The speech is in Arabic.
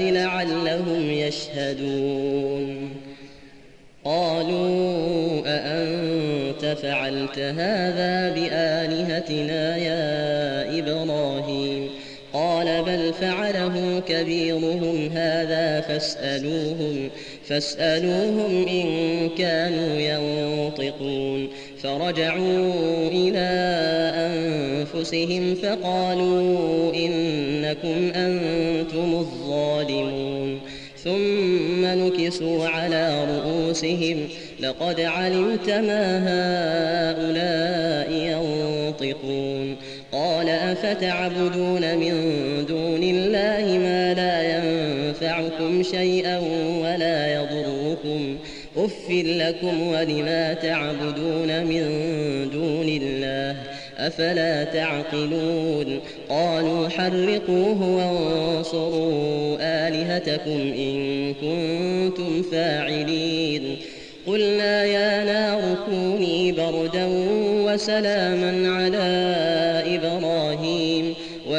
لعلهم يشهدون. قالوا أأنت فعلت هذا بآلهتنا يا إبراهيم؟ فعله كبيرهم هذا فاسألوهم فاسألوهم إن كانوا ينطقون. فرجعوا إلى أنفسهم فقالوا إنكم أنتم الظالمون. ثم نكسوا على رؤوسهم لقد علمت ما هؤلاء ينطقون. قال أفتعبدون من دون الله ما لا ينفعكم شيئا ولا يضركم. أف لكم ولما تعبدون من دون الله أفلا تعقلون؟ قالوا حرقوه وانصروا آلهتكم إن كنتم فاعلين. قلنا يا نار كوني بردا وسلاما على إبراهيم